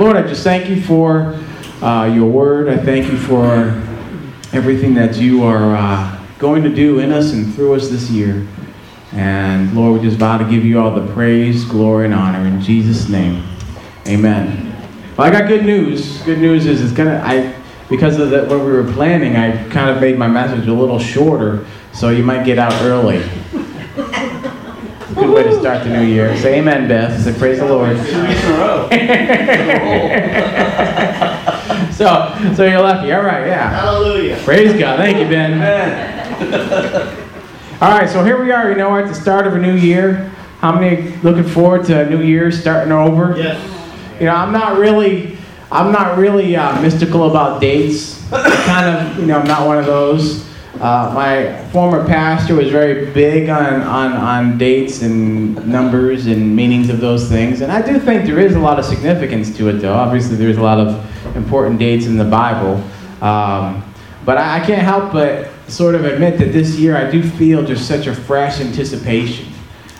Lord, I just thank you for uh, your word. I thank you for everything that you are uh, going to do in us and through us this year. And Lord, we just vow to give you all the praise, glory, and honor in Jesus' name. Amen. Well, I got good news. Good news is it's gonna. I because of that we were planning, I kind of made my message a little shorter, so you might get out early. Good way to start the new year. Say amen, Beth. Say praise the Lord. Two weeks in a row. so, so you're lucky. All right, yeah. Hallelujah. Praise God. Thank you, Ben. All right, so here we are. You know, at the start of a new year. How many looking forward to a new year starting over? Yes. You know, I'm not really, I'm not really uh, mystical about dates. kind of, you know, I'm not one of those. Uh, my former pastor was very big on, on, on dates and numbers and meanings of those things. And I do think there is a lot of significance to it, though. Obviously, there's a lot of important dates in the Bible. Um, but I, I can't help but sort of admit that this year I do feel just such a fresh anticipation.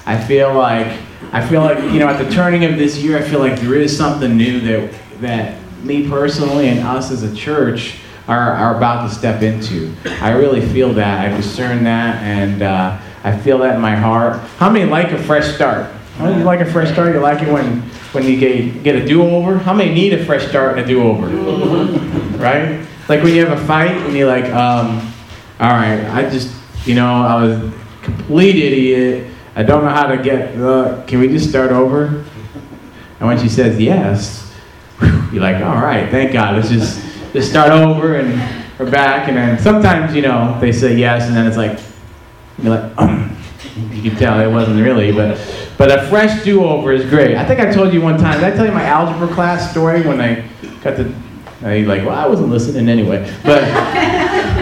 I feel like I feel like you know at the turning of this year I feel like there is something new that that me personally and us as a church are, are about to step into. I really feel that. I discern that and uh, I feel that in my heart. How many like a fresh start? How many like a fresh start? You like it when when you get get a do-over? How many need a fresh start and a do-over? Right? Like when you have a fight and you're like, um, all right, I just, you know, I was a complete idiot. I don't know how to get, uh, can we just start over? And when she says yes, you're like, all right, thank God, let's just, just start over and we're back. And then sometimes, you know, they say yes and then it's like, you're like, um, you can tell it wasn't really, but, but a fresh do-over is great. I think I told you one time, did I tell you my algebra class story when I got the, you're like, well, I wasn't listening anyway. But,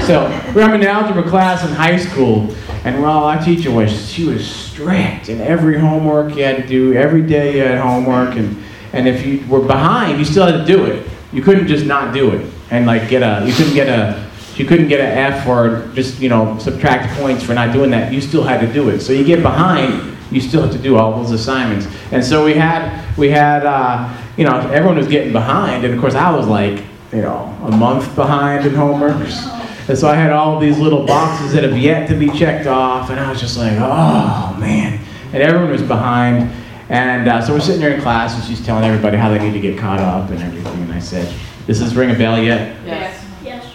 so we're in an algebra class in high school, and well, our teacher was she was strict, and every homework you had to do every day you had homework, and and if you were behind, you still had to do it. You couldn't just not do it and like get a you couldn't get a you couldn't get an F or just you know subtract points for not doing that. You still had to do it. So you get behind, you still have to do all those assignments. And so we had we had uh, you know everyone was getting behind, and of course I was like you know a month behind in homeworks. And so I had all these little boxes that have yet to be checked off, and I was just like, oh man. And everyone was behind. And uh, so we're sitting there in class, and she's telling everybody how they need to get caught up and everything. And I said, "Does this ring a bell yet?" Yes. Yes.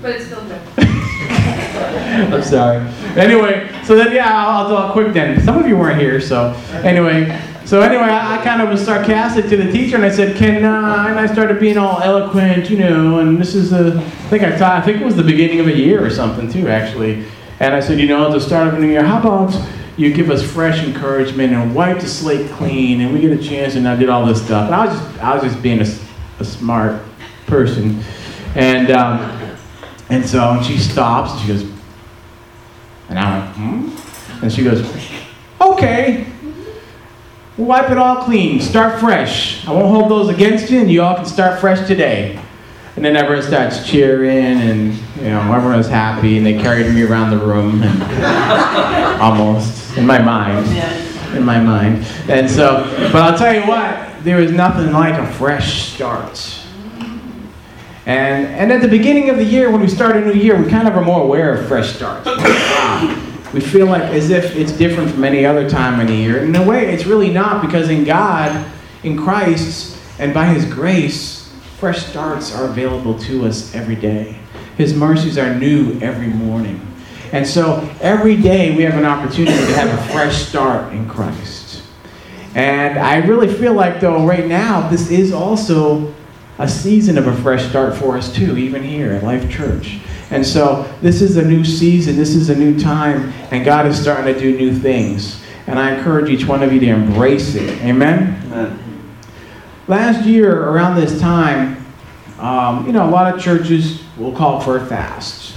But it's still good. I'm sorry. Anyway, so then yeah, I'll, I'll do a quick then. Some of you weren't here, so anyway. So anyway, I, I kind of was sarcastic to the teacher, and I said, "Can?" Uh, and I started being all eloquent, you know. And this is a, I think I taught, I think it was the beginning of a year or something too, actually. And I said, you know, at the start of a new year, how about you give us fresh encouragement and wipe the slate clean, and we get a chance. And I did all this stuff. And I was just, I was just being a, a smart person, and um, and so and she stops and she goes, and I went, hmm? And she goes, okay. We'll wipe it all clean. Start fresh. I won't hold those against you, and you all can start fresh today. And then everyone starts cheering, and you know everyone was happy, and they carried me around the room, almost in my mind, in my mind. And so, but I'll tell you what, there is nothing like a fresh start. And and at the beginning of the year, when we start a new year, we kind of are more aware of fresh starts. we feel like as if it's different from any other time in the year. In a way, it's really not because in God, in Christ, and by His grace, fresh starts are available to us every day. His mercies are new every morning. And so every day we have an opportunity to have a fresh start in Christ. And I really feel like, though, right now, this is also a season of a fresh start for us, too, even here at Life Church. And so this is a new season, this is a new time, and God is starting to do new things. And I encourage each one of you to embrace it. Amen? Amen. Last year, around this time, um, you know, a lot of churches will call for a fast.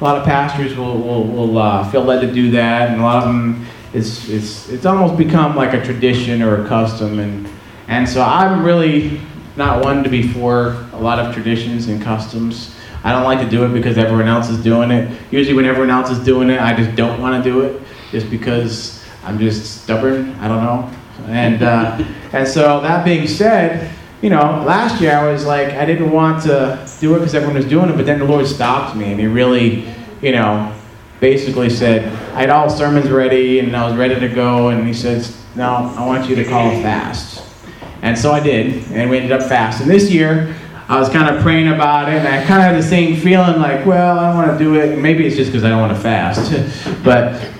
A lot of pastors will, will, will uh, feel led to do that, and a lot of them, it's, it's, it's almost become like a tradition or a custom. And, and so I'm really not one to be for a lot of traditions and customs. I don't like to do it because everyone else is doing it. Usually, when everyone else is doing it, I just don't want to do it, just because I'm just stubborn. I don't know. And uh, and so that being said, you know, last year I was like, I didn't want to do it because everyone was doing it, but then the Lord stopped me and He really, you know, basically said, I had all sermons ready and I was ready to go, and He says, No, I want you to call a fast. And so I did, and we ended up fasting. This year, I was kind of praying about it, and I kind of had the same feeling like, well, I don't want to do it. And maybe it's just because I don't want to fast. but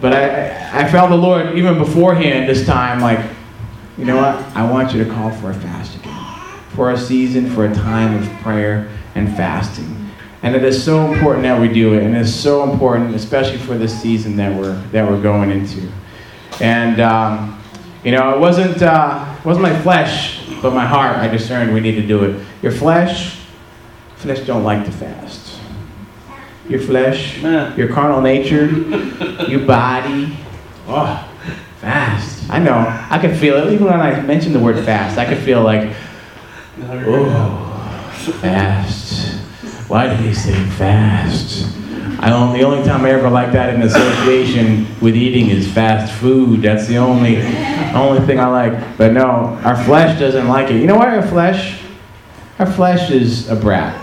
but I, I felt the Lord, even beforehand this time, like, you know what? I want you to call for a fast again. For a season, for a time of prayer and fasting. And it is so important that we do it, and it's so important, especially for this season that we're that we're going into. And um, you know, it wasn't uh, wasn't my flesh, but my heart. I discerned we need to do it. Your flesh, flesh don't like to fast. Your flesh, your carnal nature, your body. Oh, fast. I know. I could feel it. Even when I mentioned the word fast, I could feel like, oh, fast. Why did he say fast? I don't, the only time I ever like that in association with eating is fast food. That's the only, only thing I like. But no, our flesh doesn't like it. You know what? Our flesh, our flesh is a brat.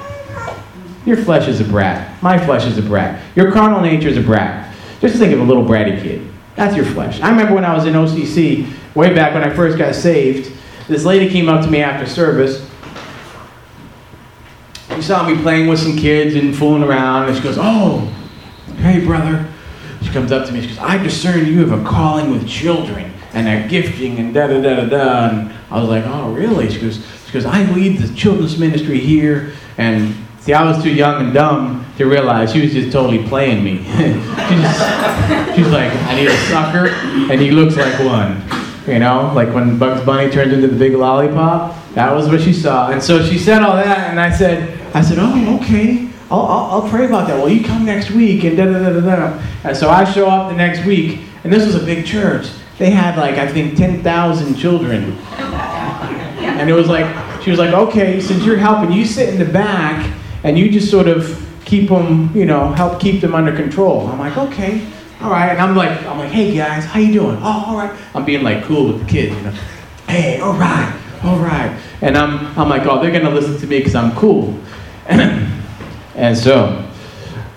Your flesh is a brat. My flesh is a brat. Your carnal nature is a brat. Just think of a little bratty kid. That's your flesh. I remember when I was in OCC, way back when I first got saved, this lady came up to me after service. She saw me playing with some kids and fooling around, and she goes, Oh, hey, brother. She comes up to me, she goes, I discern you have a calling with children and a gifting and da da da da da. And I was like, Oh, really? She goes, she goes, I lead the children's ministry here. And see, I was too young and dumb to realize she was just totally playing me. she's, she's like, I need a sucker, and he looks like one. You know, like when Bugs Bunny turns into the big lollipop. That was what she saw. And so she said all that, and I said, I said, oh, okay. I'll, I'll, I'll pray about that. Well, you come next week, and da da da da da. And so I show up the next week, and this was a big church. They had like I think ten thousand children, and it was like she was like, okay, since you're helping, you sit in the back, and you just sort of keep them, you know, help keep them under control. I'm like, okay, all right. And I'm like, I'm like, hey guys, how you doing? Oh, all right. I'm being like cool with the kids, you know. Hey, all right, all right. And I'm, I'm like, oh, they're gonna listen to me because I'm cool. and so,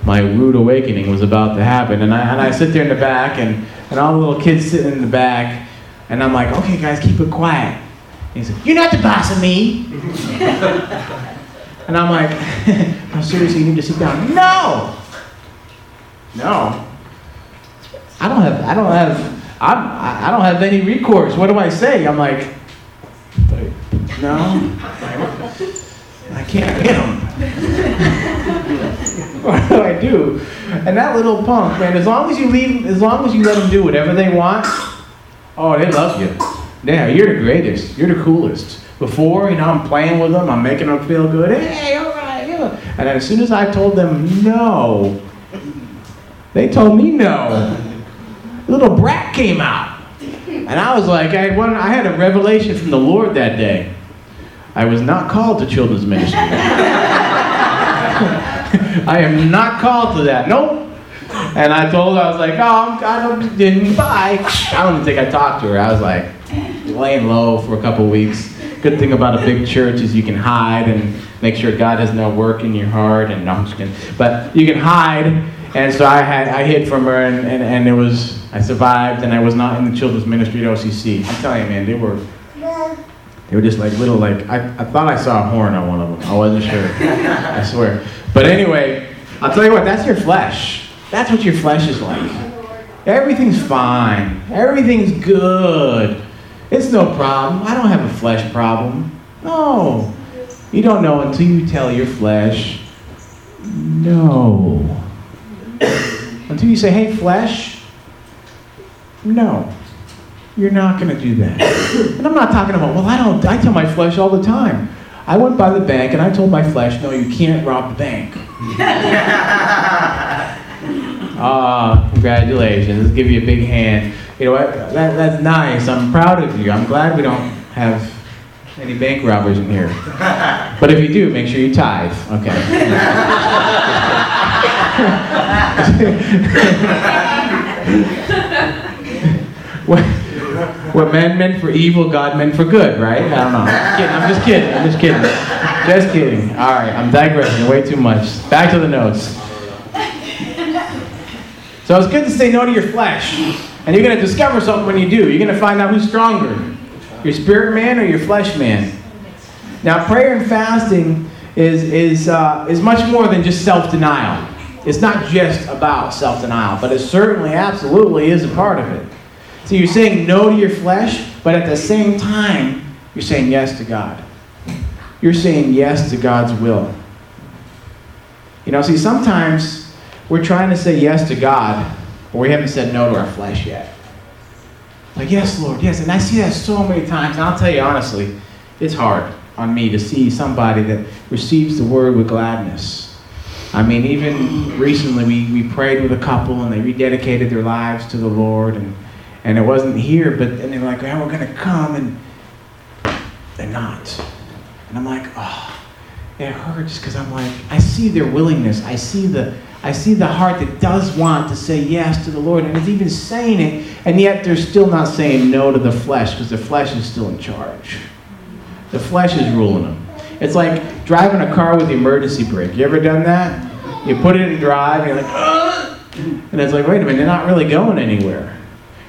my rude awakening was about to happen, and I, and I sit there in the back, and, and all the little kids sitting in the back, and I'm like, okay, guys, keep it quiet. And he said, you're not the boss of me. And I'm like, no, seriously, you need to sit down. No! No. I don't have, I don't have, I'm, I don't have any recourse. What do I say? I'm like, no. I can't hit him. What do I do? And that little punk, man, as long as you leave, as long as you let them do whatever they want, oh, they love you. Yeah, you're the greatest. You're the coolest. Before, you know, I'm playing with them, I'm making them feel good. Hey, all right, yeah. And as soon as I told them no, they told me no. Little brat came out. And I was like, I had, one, I had a revelation from the Lord that day. I was not called to children's ministry. I am not called to that. Nope. And I told her, I was like, oh, I'm, I don't, didn't, bye. I don't even think I talked to her. I was like, laying low for a couple weeks. Good thing about a big church is you can hide and make sure God does no work in your heart. And no, I'm just kidding. But you can hide. And so I had I hid from her, and, and, and it was I survived, and I was not in the children's ministry at OCC. I'm telling you, man, they were they were just like little like I, I thought I saw a horn on one of them. I wasn't sure. I swear. But anyway, I'll tell you what. That's your flesh. That's what your flesh is like. Everything's fine. Everything's good. It's no problem. I don't have a flesh problem. No. You don't know until you tell your flesh no. Until you say, hey, flesh, no. You're not going to do that. And I'm not talking about, well, I don't, I tell my flesh all the time. I went by the bank and I told my flesh, no, you can't rob the bank. Ah, congratulations. Let's give you a big hand. You know what? That, that's nice. I'm proud of you. I'm glad we don't have any bank robbers in here. But if you do, make sure you tithe. Okay. when, what men meant for evil, God meant for good, right? I don't know. I'm just kidding. I'm just kidding. I'm just kidding. Just kidding. All right, I'm digressing way too much. Back to the notes. So it's good to say no to your flesh. And you're going to discover something when you do. You're going to find out who's stronger your spirit man or your flesh man. Now, prayer and fasting is, is, uh, is much more than just self denial. It's not just about self denial, but it certainly, absolutely is a part of it. So you're saying no to your flesh, but at the same time, you're saying yes to God. You're saying yes to God's will. You know, see, sometimes we're trying to say yes to God, but we haven't said no to our flesh yet. Like, yes, Lord, yes. And I see that so many times, and I'll tell you honestly, it's hard on me to see somebody that receives the word with gladness. I mean, even recently we, we prayed with a couple and they rededicated their lives to the Lord, and, and it wasn't here, but and they're like, oh, we're going to come, and they're not. And I'm like, oh, it hurts because I'm like, I see their willingness. I see the I see the heart that does want to say yes to the Lord and is even saying it, and yet they're still not saying no to the flesh because the flesh is still in charge. The flesh is ruling them. It's like driving a car with the emergency brake. You ever done that? You put it in drive, and you're like, Ugh! and it's like, wait a minute, they're not really going anywhere.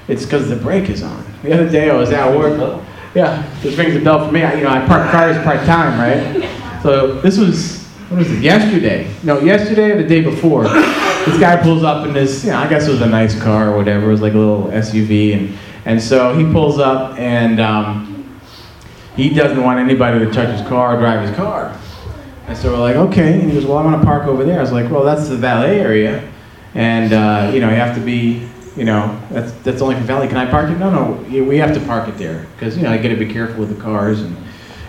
It's because the brake is on. The other day I was at work. Yeah, this rings a bell for me. I, you know, I park cars part time, right? So this was what was it, yesterday? No, yesterday or the day before. This guy pulls up in this, you know, I guess it was a nice car or whatever. It was like a little SUV. And, and so he pulls up and um, he doesn't want anybody to touch his car or drive his car. And so we're like, okay. And he goes, well, I want to park over there. I was like, well, that's the valet area. And, uh, you know, you have to be, you know, that's, that's only for Valley. Can I park it? No, no, we have to park it there. Because, you know, I got to be careful with the cars and,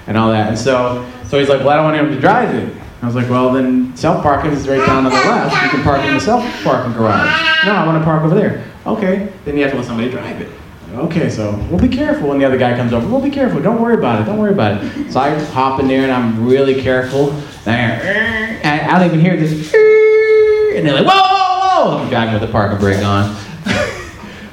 and all that. And so, so he's like, well, I don't want him to drive it. I was like, well, then self parking is right down on the left. You can park in the self parking garage. No, I want to park over there. Okay, then you have to let somebody drive it. Okay, so we'll be careful when the other guy comes over. We'll be careful. Don't worry about it. Don't worry about it. So I hop in there and I'm really careful. And I don't even hear this. And they're like, whoa, whoa, whoa. I'm driving with the parking brake on.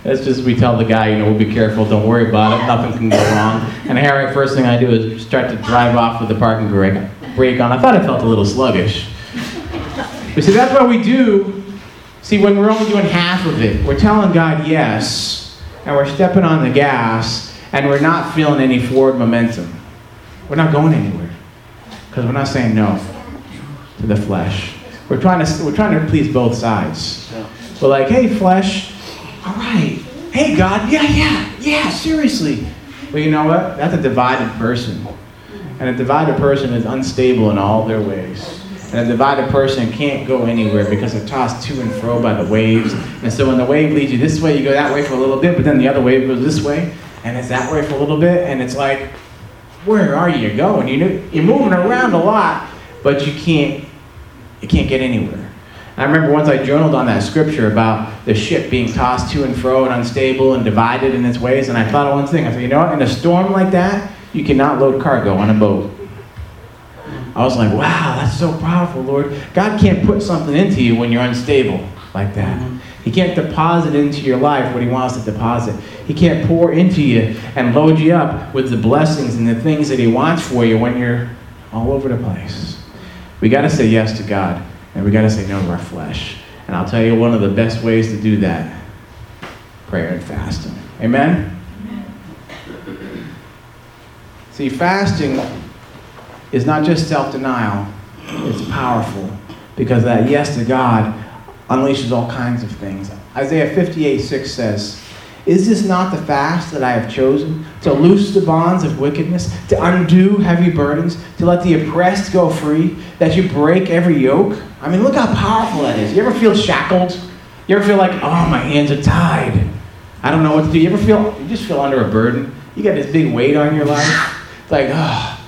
That's just we tell the guy, you know, we'll be careful. Don't worry about it. Nothing can go wrong. And Harry, first thing I do is start to drive off with the parking brake brake on. I thought I felt a little sluggish. But see, that's what we do. See, when we're only doing half of it, we're telling God yes, and we're stepping on the gas, and we're not feeling any forward momentum. We're not going anywhere because we're not saying no to the flesh. We're trying to we're trying to please both sides. We're like, hey, flesh, all right. Hey, God, yeah, yeah, yeah, seriously. Well, you know what? That's a divided person. And a divided person is unstable in all their ways. And a divided person can't go anywhere because they're tossed to and fro by the waves. And so when the wave leads you this way, you go that way for a little bit, but then the other wave goes this way, and it's that way for a little bit, and it's like, where are you going? You know, you're moving around a lot, but you can't, you can't get anywhere. I remember once I journaled on that scripture about the ship being tossed to and fro and unstable and divided in its ways, and I thought of one thing. I said, you know what? In a storm like that, you cannot load cargo on a boat. I was like, wow, that's so powerful, Lord. God can't put something into you when you're unstable like that. He can't deposit into your life what He wants to deposit. He can't pour into you and load you up with the blessings and the things that He wants for you when you're all over the place. We got to say yes to God, and we got to say no to our flesh. And I'll tell you one of the best ways to do that prayer and fasting. Amen? See, fasting is not just self denial, it's powerful because that yes to God unleashes all kinds of things. Isaiah 58 6 says, Is this not the fast that I have chosen? To loose the bonds of wickedness, to undo heavy burdens, to let the oppressed go free, that you break every yoke? I mean, look how powerful that is. You ever feel shackled? You ever feel like, oh, my hands are tied? I don't know what to do. You ever feel, you just feel under a burden? You got this big weight on your life? It's like, oh,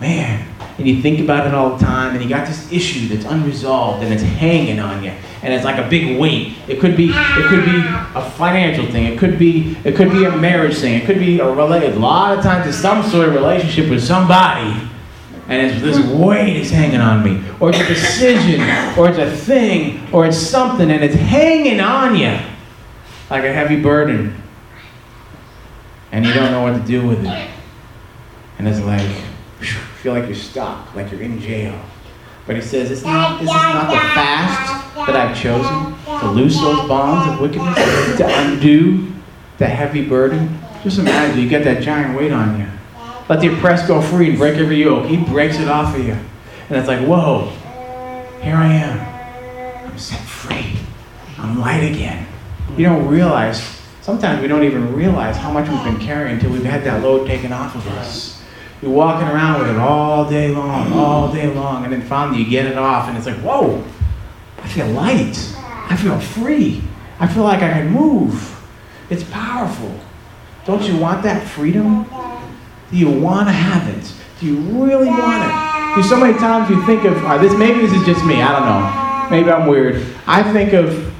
man. And you think about it all the time, and you got this issue that's unresolved, and it's hanging on you, and it's like a big weight. It could be, it could be a financial thing. It could be, it could be a marriage thing. It could be a related. A lot of times, it's some sort of relationship with somebody, and it's this weight is hanging on me, or it's a decision, or it's a thing, or it's something, and it's hanging on you like a heavy burden. and you don't know what to do with it. And it's like, feel like you're stuck, like you're in jail. But he says, it's not, this is not the fast that I've chosen to loose those bonds of wickedness, to undo that heavy burden. Just imagine you get that giant weight on you. Let the oppressed go free and break every yoke. He breaks it off of you. And it's like, whoa, here I am. I'm set free. I'm light again. You don't realize, sometimes we don't even realize how much we've been carrying until we've had that load taken off of us. You're walking around with it all day long, all day long, and then finally you get it off, and it's like, whoa, I feel light. I feel free. I feel like I can move. It's powerful. Don't you want that freedom? Do you want to have it? Do you really want it? Do so many times you think of uh, this. Maybe this is just me. I don't know. Maybe I'm weird. I think of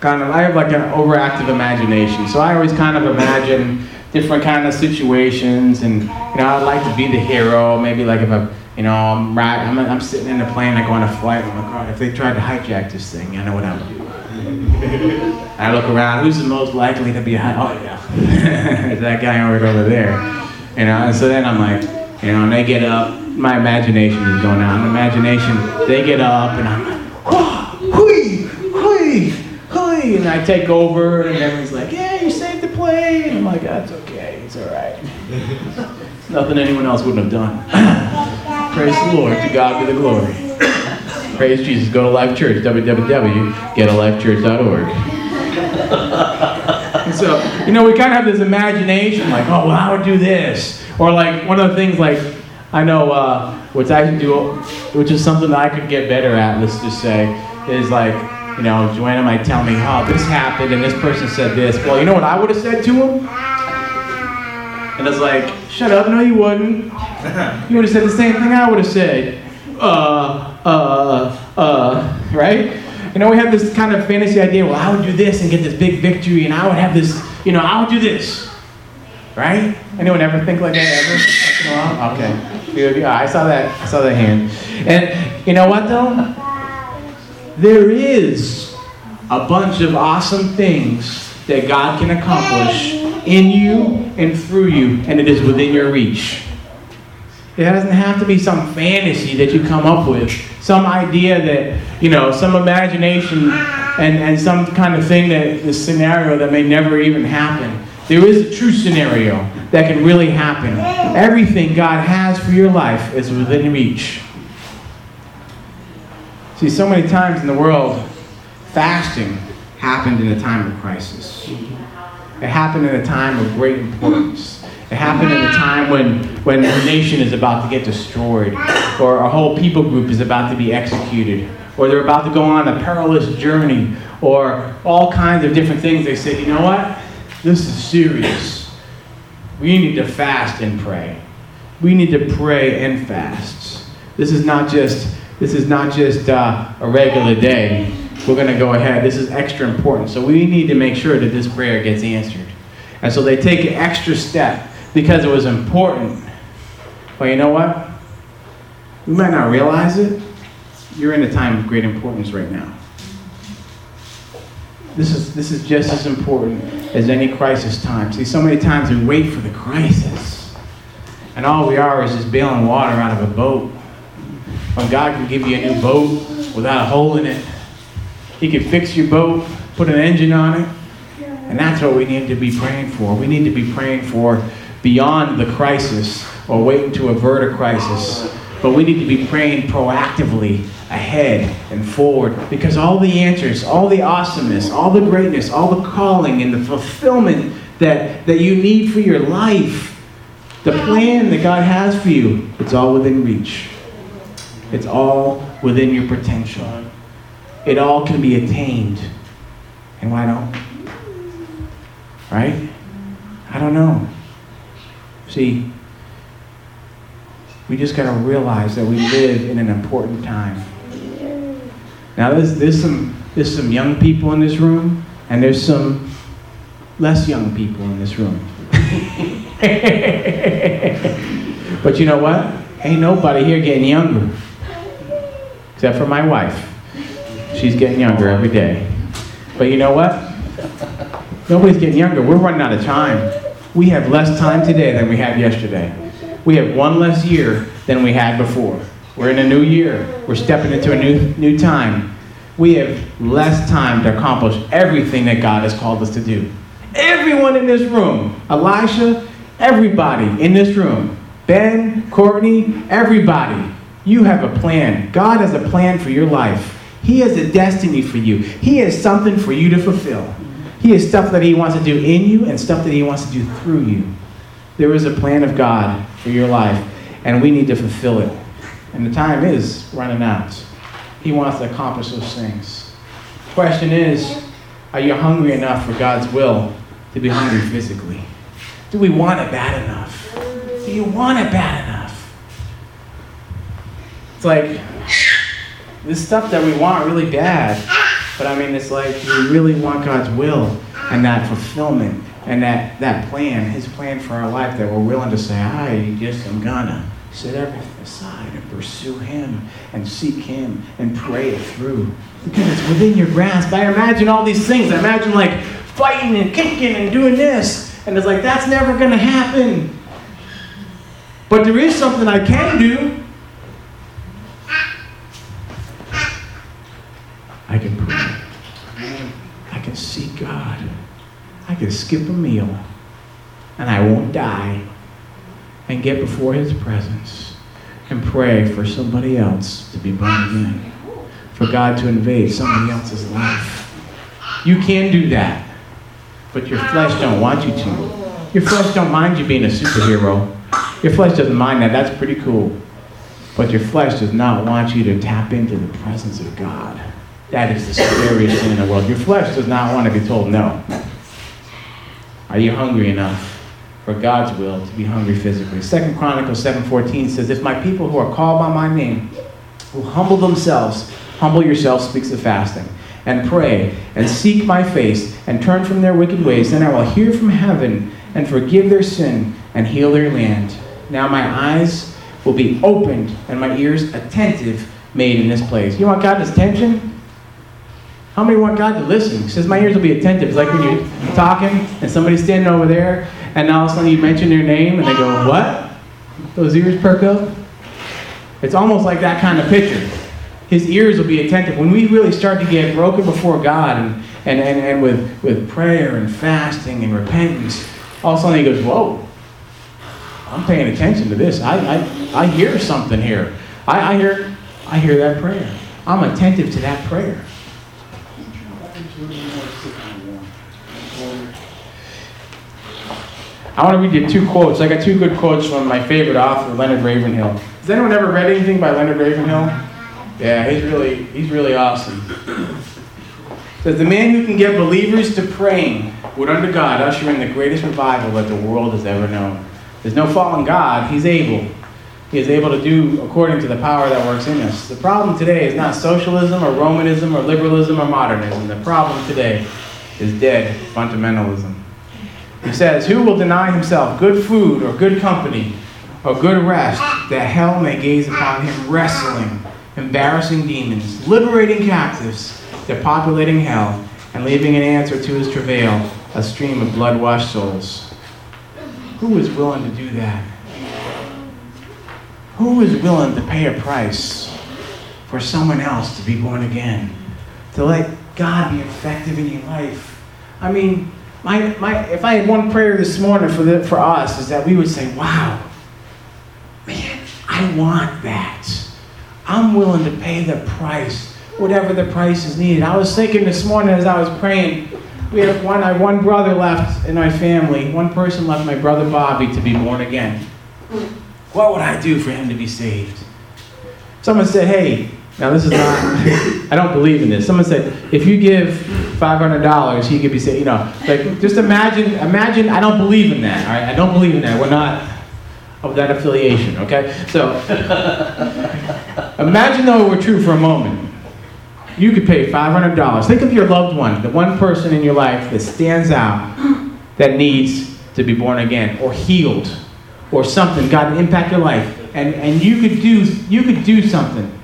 kind of. I have like an overactive imagination, so I always kind of imagine different kind of situations, and you know, I'd like to be the hero. Maybe like if I, you know, I'm right, I'm, I'm sitting in the plane, I go on a flight. I'm like, oh, if they tried to hijack this thing, I know what I would do. I look around, who's the most likely to be a Oh, yeah. that guy over there. You know, and so then I'm like, you know, and they get up, my imagination is going on. Imagination, they get up, and I'm like, oh, hui, hui, hui. And I take over, and everyone's like, yeah, you saved the plane. I'm like, that's okay, it's all right. It's nothing anyone else wouldn't have done. Praise the Lord, to God be the glory. Praise Jesus. Go to Life Church, www.getalifechurch.org. so, you know, we kind of have this imagination, like, oh, well, I would do this. Or like one of the things, like, I know, uh, which I can do, which is something that I could get better at, let's just say, is like, you know, Joanna might tell me, oh, this happened and this person said this. Well, you know what I would have said to him? And it's like, shut up, no, you wouldn't. You would have said the same thing I would have said. Uh, uh, uh, right? You know, we have this kind of fantasy idea, well, I would do this and get this big victory, and I would have this, you know, I would do this. Right? Anyone ever think like that ever? Okay. I saw that. I saw that hand. And you know what though? There is a bunch of awesome things that God can accomplish in you and through you, and it is within your reach. It doesn't have to be some fantasy that you come up with, some idea that, you know, some imagination and, and some kind of thing that, the scenario that may never even happen. There is a true scenario that can really happen. Everything God has for your life is within reach. See, so many times in the world, fasting happened in a time of crisis. It happened in a time of great importance. It happened in a time when, when a nation is about to get destroyed, or a whole people group is about to be executed, or they're about to go on a perilous journey, or all kinds of different things. They said, you know what? This is serious. We need to fast and pray. We need to pray and fast. This is not just this is not just uh, a regular day. We're going to go ahead. This is extra important. So we need to make sure that this prayer gets answered. And so they take an extra step because it was important. But you know what? You might not realize it. You're in a time of great importance right now. This is, this is just as important as any crisis time. See, so many times we wait for the crisis. And all we are is just bailing water out of a boat. When God can give you a new boat without a hole in it, He can fix your boat, put an engine on it. And that's what we need to be praying for. We need to be praying for beyond the crisis or waiting to avert a crisis. But we need to be praying proactively ahead and forward because all the answers, all the awesomeness, all the greatness, all the calling and the fulfillment that, that you need for your life, the plan that God has for you, it's all within reach. It's all within your potential. It all can be attained. And why don't? Right? I don't know. See, we just got to realize that we live in an important time. Now, there's, there's, some, there's some young people in this room, and there's some less young people in this room. but you know what? Ain't nobody here getting younger except for my wife. She's getting younger every day. But you know what? Nobody's getting younger. We're running out of time. We have less time today than we had yesterday. We have one less year than we had before. We're in a new year. We're stepping into a new, new time. We have less time to accomplish everything that God has called us to do. Everyone in this room, Elisha, everybody in this room, Ben, Courtney, everybody, you have a plan. God has a plan for your life. He has a destiny for you. He has something for you to fulfill. He has stuff that He wants to do in you and stuff that He wants to do through you. There is a plan of God for your life, and we need to fulfill it. And the time is running out. He wants to accomplish those things. Question is, are you hungry enough for God's will to be hungry physically? Do we want it bad enough? Do you want it bad enough? It's like this stuff that we want really bad, but I mean, it's like we really want God's will and that fulfillment and that, that plan, His plan for our life that we're willing to say, I just am gonna set everything aside and pursue Him and seek Him and pray it through. Because it's within your grasp. I imagine all these things. I imagine like fighting and kicking and doing this. And it's like, that's never gonna happen. But there is something I can do. I can pray. I can seek God. Skip a meal and I won't die and get before His presence and pray for somebody else to be born again, for God to invade somebody else's life. You can do that, but your flesh don't want you to. Your flesh don't mind you being a superhero. Your flesh doesn't mind that. That's pretty cool. But your flesh does not want you to tap into the presence of God. That is the scariest thing in the world. Your flesh does not want to be told no. Are you hungry enough for God's will to be hungry physically? Second Chronicles 7:14 says, "If my people who are called by my name will humble themselves, humble yourselves speaks of fasting, and pray and seek my face and turn from their wicked ways, then I will hear from heaven and forgive their sin and heal their land. Now my eyes will be opened and my ears attentive made in this place." You want God's attention? How many want God to listen? He says, My ears will be attentive. It's like when you're talking and somebody's standing over there, and all of a sudden you mention their name, and they go, What? Those ears perk up. It's almost like that kind of picture. His ears will be attentive. When we really start to get broken before God and, and, and, and with, with prayer and fasting and repentance, all of a sudden he goes, Whoa, I'm paying attention to this. I, I, I hear something here. I, I, hear, I hear that prayer. I'm attentive to that prayer. I want to read you two quotes. I got two good quotes from my favorite author, Leonard Ravenhill. Has anyone ever read anything by Leonard Ravenhill? Yeah, he's really he's really awesome. Says the man who can get believers to praying would under God usher in the greatest revival that the world has ever known. There's no fault in God. He's able. He is able to do according to the power that works in us. The problem today is not socialism or Romanism or liberalism or modernism. The problem today is dead fundamentalism. He says, Who will deny himself good food or good company or good rest that hell may gaze upon him wrestling, embarrassing demons, liberating captives, depopulating hell, and leaving an answer to his travail, a stream of blood washed souls? Who is willing to do that? Who is willing to pay a price for someone else to be born again? To let God be effective in your life? I mean, my, my, if I had one prayer this morning for, the, for us, is that we would say, wow, man, I want that. I'm willing to pay the price, whatever the price is needed. I was thinking this morning as I was praying, we have one, I one brother left in my family, one person left, my brother Bobby, to be born again. What would I do for him to be saved? Someone said, hey, now this is not, I don't believe in this. Someone said, if you give $500, he could be saying, You know, like, just imagine, imagine, I don't believe in that, all right? I don't believe in that. We're not of that affiliation, okay? So, imagine though it were true for a moment. You could pay $500. Think of your loved one, the one person in your life that stands out that needs to be born again or healed or something, God impact your life. And, and you could do you could do something.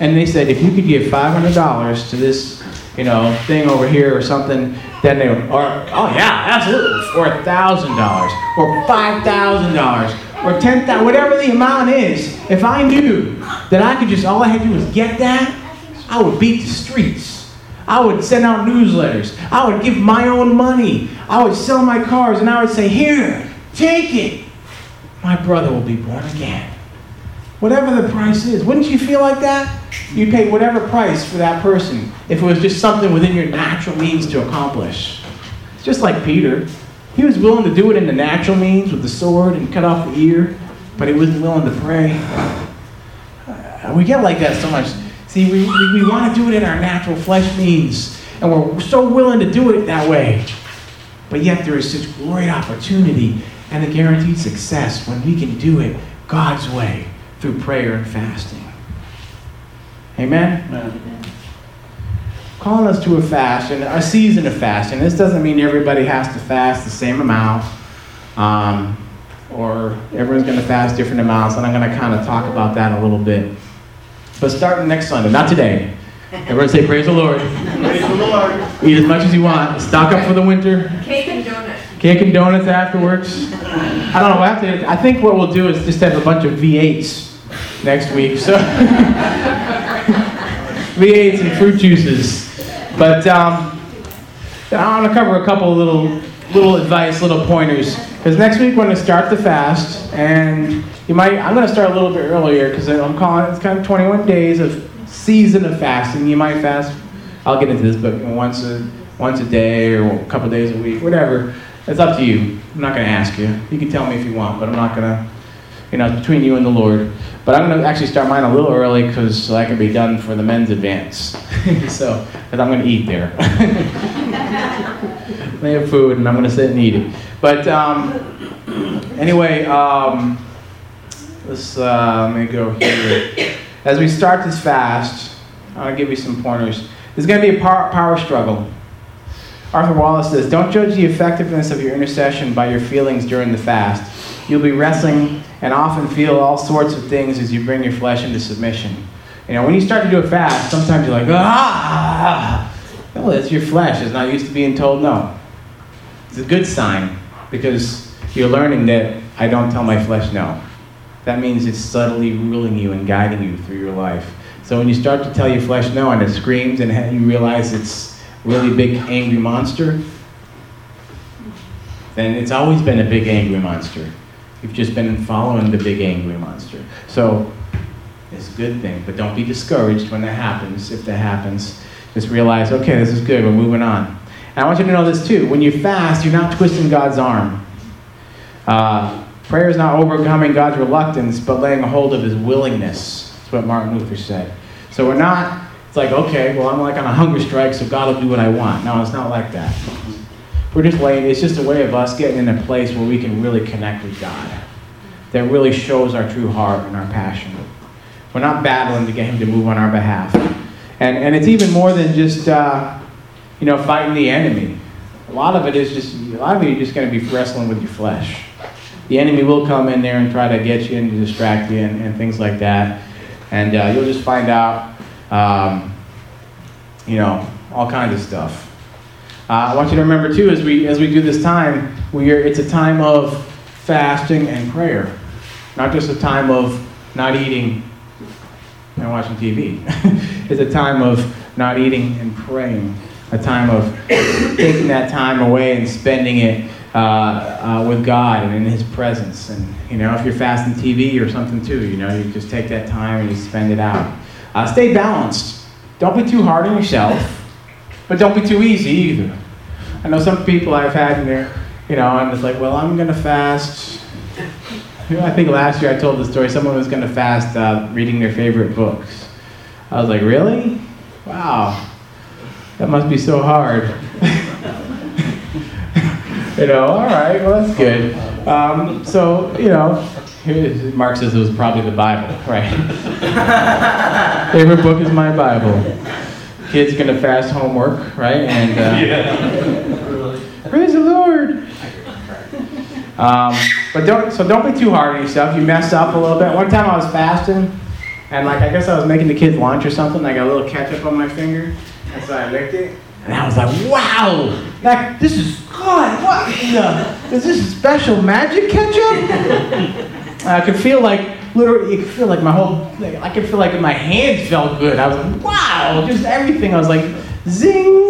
And they said, if you could give $500 to this you know, thing over here or something, then they or, oh yeah, absolutely, or a thousand dollars, or five thousand dollars, or ten thousand, whatever the amount is. If I knew that I could just, all I had to do was get that, I would beat the streets. I would send out newsletters. I would give my own money. I would sell my cars, and I would say, here, take it. My brother will be born again. Whatever the price is. Wouldn't you feel like that? You'd pay whatever price for that person if it was just something within your natural means to accomplish. It's just like Peter. He was willing to do it in the natural means with the sword and cut off the ear, but he wasn't willing to pray. Uh, We get like that so much. See, we, we, we want to do it in our natural flesh means, and we're so willing to do it that way. But yet there is such great opportunity and a guaranteed success when we can do it God's way through prayer and fasting. Amen? Man. Calling us to a fast and a season of fasting. This doesn't mean everybody has to fast the same amount, um, or everyone's going to fast different amounts, and I'm going to kind of talk about that a little bit. But starting next Sunday, not today. Everyone say, Praise the Lord. Praise the Lord. Eat as much as you want. Stock up for the winter. Cake and donuts. Cake and donuts afterwards. I don't know. I, have to, I think what we'll do is just have a bunch of V8s next week. So we ate some fruit juices. But um, I want to cover a couple little little advice, little pointers. Because next week we're going to start the fast, and you might. I'm going to start a little bit earlier because I'm calling it. It's kind of 21 days of season of fasting. You might fast. I'll get into this, but once a once a day or a couple days a week, whatever. It's up to you. I'm not going to ask you. You can tell me if you want, but I'm not going to. You know, between you and the Lord. But I'm going to actually start mine a little early because so I can be done for the men's advance. so, because I'm going to eat there. they have food, and I'm going to sit and eat it. But um, anyway, um, let's uh, let me go here. As we start this fast, I'll give you some pointers. There's going to be a power struggle. Arthur Wallis says, Don't judge the effectiveness of your intercession by your feelings during the fast. You'll be wrestling and often feel all sorts of things as you bring your flesh into submission. You know, when you start to do a fast, sometimes you're like, ah! No, it's your flesh. It's not used to being told no. It's a good sign because you're learning that I don't tell my flesh no. That means it's subtly ruling you and guiding you through your life. So when you start to tell your flesh no and it screams and you realize it's really big angry monster, then it's always been a big angry monster. You've just been following the big angry monster. So it's a good thing, but don't be discouraged when that happens. If that happens, just realize, okay, this is good. We're moving on. And I want you to know this too. When you fast, you're not twisting God's arm. Uh, prayer is not overcoming God's reluctance, but laying hold of His willingness. That's what Martin Luther said. So we're not. It's like, okay, well, I'm like on a hunger strike, so God will do what I want. No, it's not like that. We're just laying. It's just a way of us getting in a place where we can really connect with God. That really shows our true heart and our passion. We're not battling to get Him to move on our behalf. And, and it's even more than just, uh, you know, fighting the enemy. A lot of it is just, a lot of it you're just going to be wrestling with your flesh. The enemy will come in there and try to get you and to distract you and, and things like that. And uh, you'll just find out, um, you know, all kinds of stuff. Uh, I want you to remember too, as we as we do this time, we are, it's a time of fasting and prayer, not just a time of not eating and watching TV. it's a time of not eating and praying, a time of taking that time away and spending it uh, uh, with God and in His presence. And you know, if you're fasting TV or something too, you know, you just take that time and you spend it out. Uh, stay balanced. Don't be too hard on yourself. But don't be too easy either. I know some people I've had in there, you know, and it's like, well, I'm going to fast. I think last year I told the story. Someone was going to fast uh, reading their favorite books. I was like, really? Wow. That must be so hard. you know, all right, well, that's good. Um, so, you know, Mark says it was probably the Bible, right? favorite book is my Bible kids gonna fast homework, right? And uh, praise the Lord. Um, but don't so don't be too hard on yourself. You mess up a little bit. One time I was fasting, And like I guess I was making the kids lunch or something. I got a little ketchup on my finger, and so I licked it, and I was like, "Wow, like this is good. What the? Is this special magic ketchup?" I could feel like literally, could feel like my whole, I could feel like my hands felt good. I was like, "Wow, just everything." I was like, "Zing."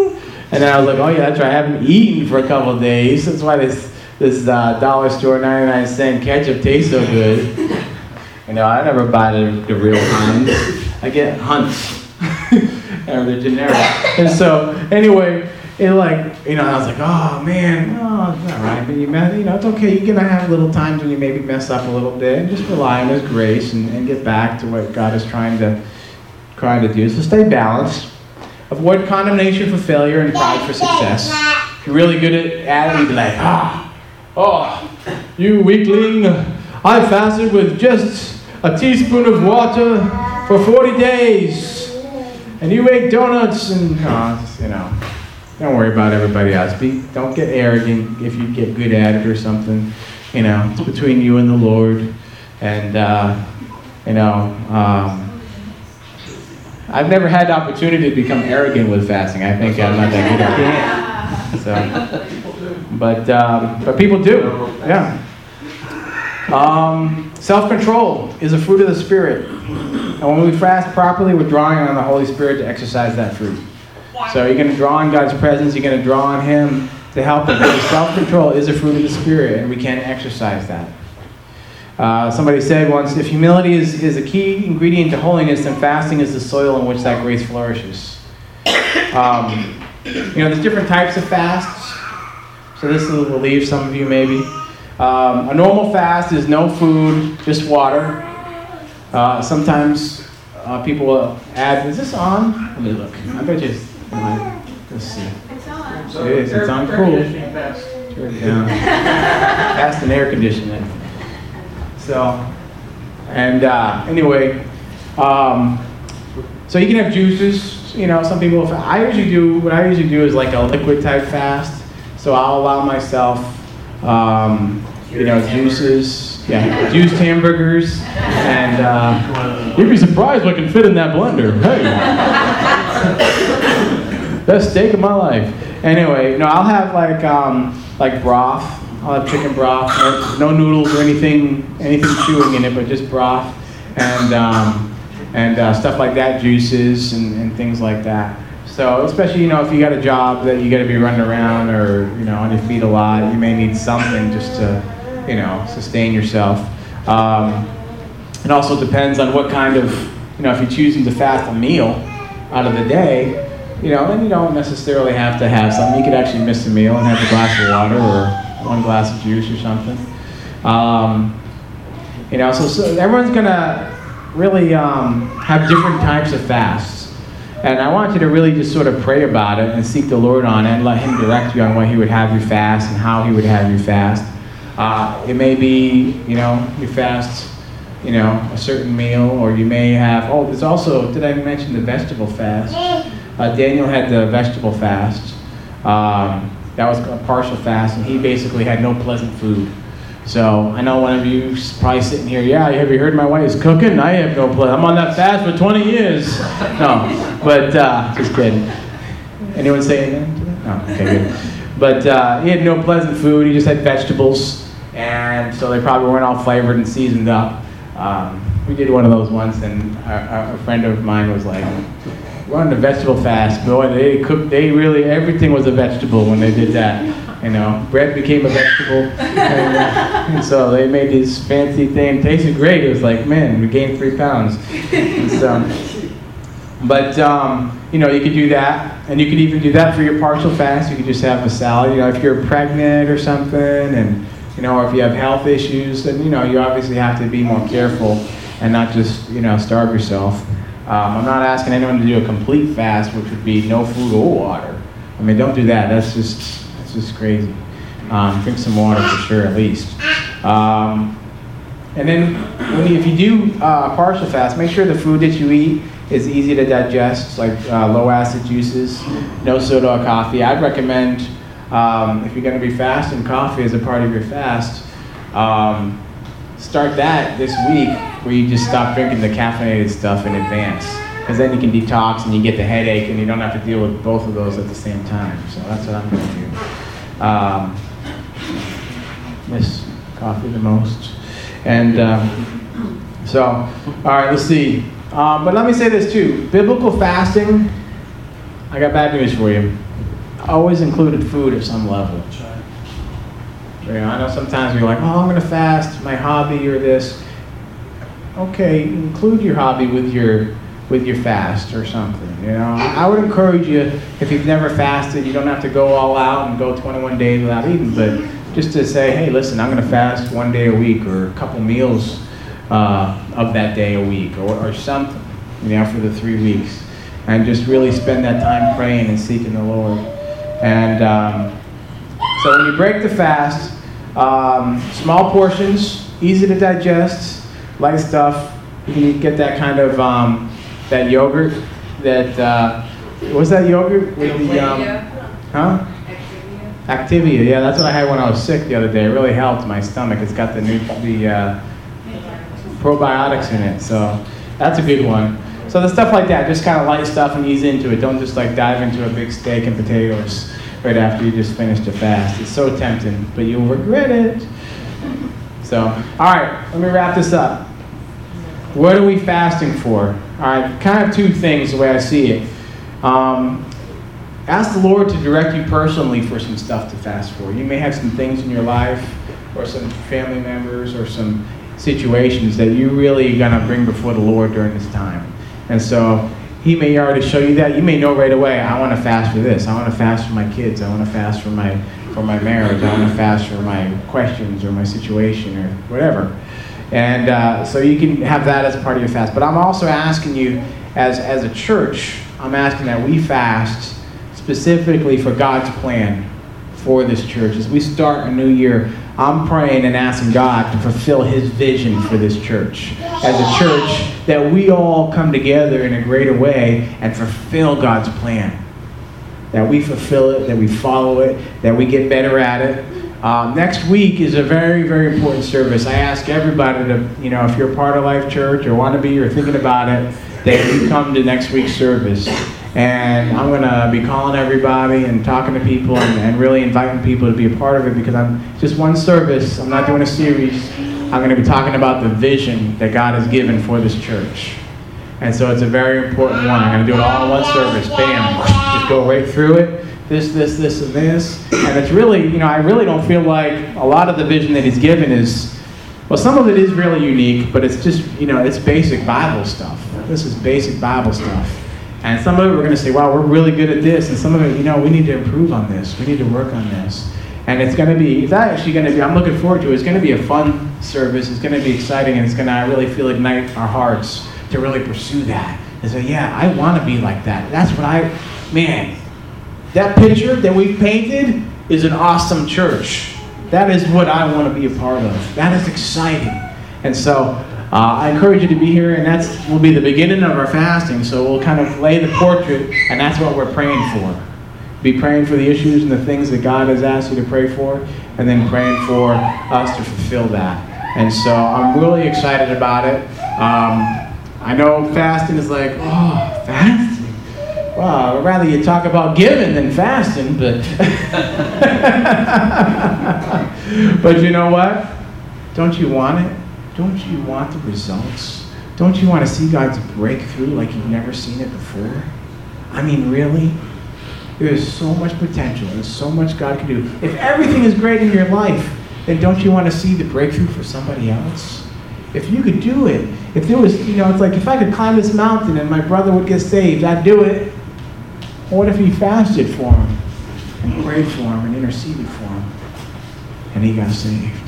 And then I was like, oh yeah, that's right. I haven't eaten for a couple days. That's why this this uh, dollar store 99 cent ketchup tastes so good. You know, I never buy the, the real Heinz. I get Hunt's. or the generic. And so, anyway, it like, you know, I was like, oh man, oh, it's all right. But you, mess, you know, it's okay. You're to have little times when you maybe mess up a little bit and just rely on His grace and, and get back to what God is trying to, trying to do. So stay balanced. Avoid condemnation for failure and pride for success. If you're really good at it, you'd be like, ah, oh, you weakling, I fasted with just a teaspoon of water for 40 days, and you ate donuts and, oh, you know, don't worry about everybody else. Be, don't get arrogant if you get good at it or something. You know, it's between you and the Lord. And, uh, you know, um, I've never had the opportunity to become arrogant with fasting. I think I'm not that good at it. So, but um, but people do, yeah. Um, self-control is a fruit of the spirit, and when we fast properly, we're drawing on the Holy Spirit to exercise that fruit. So you're going to draw on God's presence. You're going to draw on Him to help us. Self-control is a fruit of the spirit, and we can't exercise that. Uh, somebody said once, if humility is, is a key ingredient to holiness, then fasting is the soil in which that grace flourishes. Um, you know, there's different types of fasts. So this will relieve some of you maybe. Um, a normal fast is no food, just water. Uh, sometimes uh, people will add, is this on? Let me look. I bet you it's, let's see. It's on. It is, it's on cool. Yeah. Fast and air conditioning. So, and uh, anyway, um, so you can have juices. You know, some people. I usually do what I usually do is like a liquid type fast. So I'll allow myself, um, you know, juices. Yeah, juiced hamburgers, and uh, you'd be surprised what can fit in that blender. Hey, best steak of my life. Anyway, no, I'll have like um, like broth I'll have chicken broth, no, no, noodles or anything, anything chewing in it, but just broth and um, and uh, stuff like that, juices and, and things like that. So especially you know if you got a job that you got to be running around or you know on your feet a lot, you may need something just to you know sustain yourself. Um, it also depends on what kind of you know if you're choosing to fast a meal out of the day, you know and you don't necessarily have to have something. You could actually miss a meal and have a glass of water or one glass of juice or something. Um, you know, so, so everyone's gonna really um, have different types of fasts. And I want you to really just sort of pray about it and seek the Lord on it and let Him direct you on what He would have you fast and how He would have you fast. Uh, it may be, you know, you fast, you know, a certain meal, or you may have, oh, there's also, did I mention the vegetable fast? Uh, Daniel had the vegetable fast. Um, that was a partial fast, and he basically had no pleasant food. So I know one of you probably sitting here, yeah, have you heard my wife is cooking? I have no pleasure. I'm on that fast for 20 years. No, but uh, just kidding. Anyone say anything? No, okay, good. But uh, he had no pleasant food. He just had vegetables, and so they probably weren't all flavored and seasoned up. Um, we did one of those once, and a friend of mine was like, we're on the vegetable fast. Boy, they cooked, they really, everything was a vegetable when they did that. You know, bread became a vegetable. and, uh, and, so they made this fancy thing. It tasted great. It was like, man, we gained three pounds. And so, but, um, you know, you could do that. And you could even do that for your partial fast. You could just have a salad. You know, if you're pregnant or something, and, you know, or if you have health issues, then, you know, you obviously have to be more careful and not just, you know, starve yourself. Um, I'm not asking anyone to do a complete fast, which would be no food or water. I mean, don't do that. That's just that's just crazy. Um, drink some water for sure, at least. Um, and then, when you, if you do uh, partial fast, make sure the food that you eat is easy to digest, like uh, low acid juices, no soda or coffee. I'd recommend um, if you're going to be fasting, coffee as a part of your fast. Um, start that this week where you just stop drinking the caffeinated stuff in advance. Because then you can detox and you get the headache and you don't have to deal with both of those at the same time. So that's what I'm going to do. Um, miss coffee the most. And um, so, all right, let's see. Um, but let me say this too biblical fasting, I got bad news for you. Always included food at some level. You know, I know sometimes you're like, oh, I'm going to fast, my hobby or this. Okay, include your hobby with your with your fast or something. You know, I would encourage you if you've never fasted, you don't have to go all out and go 21 days without eating, but just to say, hey, listen, I'm going to fast one day a week or a couple meals uh, of that day a week or, or something, you know, for the three weeks, and just really spend that time praying and seeking the Lord. And um, so when you break the fast, um, small portions, easy to digest, light stuff. You can get that kind of um, that yogurt. That uh, what's that yogurt with the um, huh? Activia. Yeah, that's what I had when I was sick the other day. It really helped my stomach. It's got the new the uh, probiotics in it, so that's a good one. So the stuff like that, just kind of light stuff and ease into it. Don't just like dive into a big steak and potatoes right after you just finished a fast. It's so tempting, but you'll regret it. So, all right, let me wrap this up. What are we fasting for? All right, kind of two things the way I see it. Um, ask the Lord to direct you personally for some stuff to fast for. You may have some things in your life, or some family members, or some situations that you really are going to bring before the Lord during this time. And so he may already show you that. You may know right away, I want to fast for this. I want to fast for my kids. I want to fast for my for my marriage. I want to fast for my questions or my situation or whatever. And uh, so you can have that as part of your fast. But I'm also asking you, as, as a church, I'm asking that we fast specifically for God's plan for this church. As we start a new year, I'm praying and asking God to fulfill His vision for this church. As a church, that we all come together in a greater way and fulfill God's plan. That we fulfill it, that we follow it, that we get better at it. Um, next week is a very, very important service. I ask everybody to, you know, if you're part of Life Church or want to be or thinking about it, that you come to next week's service. And I'm going to be calling everybody and talking to people and, and, really inviting people to be a part of it because I'm just one service. I'm not doing a series. I'm going to be talking about the vision that God has given for this church. And so it's a very important one. I'm going to do it all in one service. Bam. Just go right through it. This, this, this, and this. And it's really, you know, I really don't feel like a lot of the vision that He's given is, well, some of it is really unique, but it's just, you know, it's basic Bible stuff. This is basic Bible stuff. And some of it we're going to say, wow, we're really good at this. And some of it, you know, we need to improve on this. We need to work on this. And it's going to be, it's actually going to be, I'm looking forward to it. It's going to be a fun service. It's going to be exciting. And it's going to, I really feel, ignite our hearts to really pursue that. And say, yeah, I want to be like that. That's what I, man, that picture that we've painted is an awesome church. That is what I want to be a part of. That is exciting. And so, uh, I encourage you to be here, and that will be the beginning of our fasting. So we'll kind of lay the portrait, and that's what we're praying for. Be praying for the issues and the things that God has asked you to pray for, and then praying for us to fulfill that. And so I'm really excited about it. Um, I know fasting is like, oh. Wow, I'd rather you talk about giving than fasting, but but you know what? Don't you want it? Don't you want the results? Don't you want to see God's breakthrough like you've never seen it before? I mean, really? There is so much potential and so much God can do. If everything is great in your life, then don't you want to see the breakthrough for somebody else? If you could do it, if there was, you know, it's like if I could climb this mountain and my brother would get saved, I'd do it. What if he fasted for him and prayed for him and interceded for him and he got saved?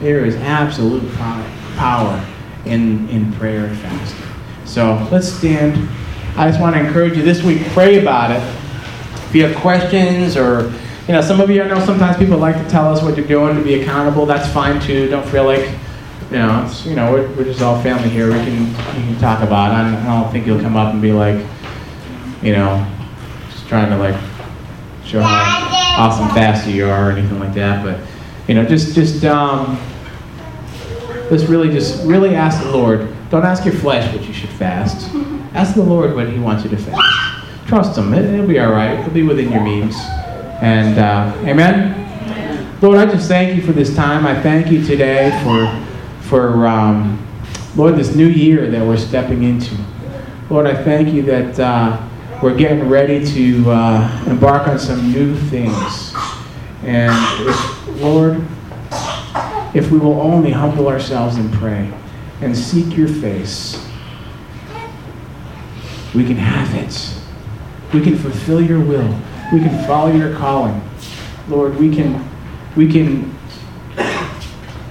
There is absolute power in, in prayer and fasting. So let's stand. I just want to encourage you this week, pray about it. If you have questions or, you know, some of you, I know sometimes people like to tell us what you're doing to be accountable. That's fine too. Don't feel like, you know, you know, we're, we're just all family here. We can, we can talk about it. I don't think you'll come up and be like, you know, just trying to like show how awesome fast you are or anything like that. But, you know, just, just, um, let's really just really ask the Lord. Don't ask your flesh what you should fast. Ask the Lord what He wants you to fast. Trust Him. It, will be all right. It'll be within your means. And uh, Amen. Lord, I just thank you for this time. I thank you today for for um, Lord this new year that we're stepping into. Lord, I thank you that uh, we're getting ready to uh, embark on some new things. And if, Lord, if we will only humble ourselves and pray and seek your face, we can have it. We can fulfill your will. We can follow your calling. Lord, we can we can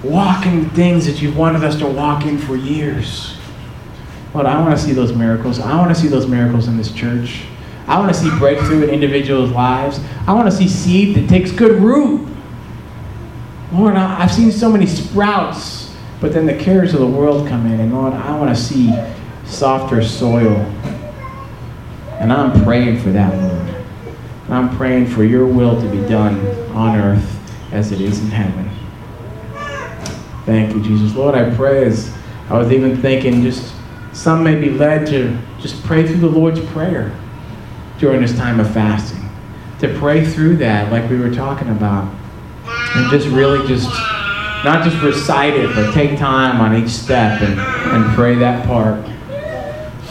walk in things that you've wanted us to walk in for years. Lord, I want to see those miracles. I want to see those miracles in this church. I want to see breakthrough in individuals' lives. I want to see seed that takes good root. Lord, I've seen so many sprouts, but then the cares of the world come in, and Lord, I want to see softer soil. And I'm praying for that, Lord. And I'm praying for your will to be done on earth as it is in heaven. Thank you, Jesus. Lord, I pray as I was even thinking, just some may be led to just pray through the Lord's Prayer during this time of fasting. To pray through that, like we were talking about. And just really just, not just recite it, but take time on each step and, and pray that part.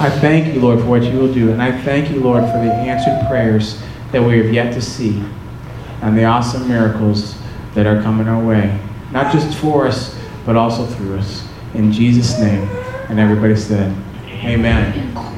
I thank you, Lord, for what you will do. And I thank you, Lord, for the answered prayers that we have yet to see and the awesome miracles that are coming our way. Not just for us, but also through us. In Jesus' name. And everybody said, Amen.